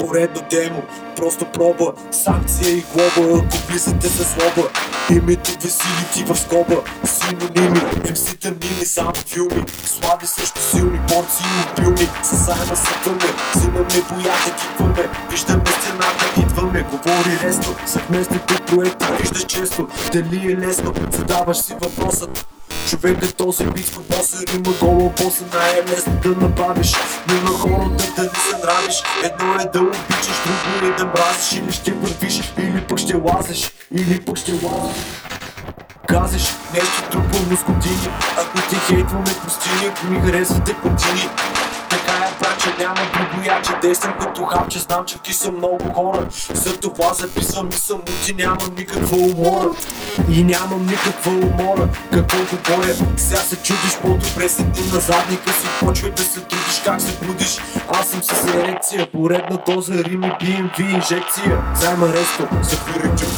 Поредно демо, просто проба Санкция и глоба, ако влизате за злоба. Името Васили ти в скоба. Синоними, МС тъмнини, само филми. Слаби също силни, порции обилни С заема се тъмне, взимаме боята, кикваме Виждаме сцената, идваме, говори ресно Съвместните проекти виждаш често Дали е лесно, задаваш си въпросът Човек е този бит с боса Рима гола боса най-лесно да набавиш Но на хората да не се нравиш. Едно е да обичаш, друго е да мразиш. Или ще вървиш, или пък ще лазиш Или пък ще лазиш. Газиш нещо друго с години. Ако те хейтваме пустини Ако ми харесвате контини е браче, няма друго яче Действам като хапче, знам че ти са много хора. За това записвам и съм ти нямам никаква умора. И нямам никаква умора Какво говоря, сега се чудиш по-добре седи на задника си Почвай да се трудиш, как се будиш. Аз съм с ерекция, поредна доза Рими, BMV, инжекция. Займа ресто, за колекция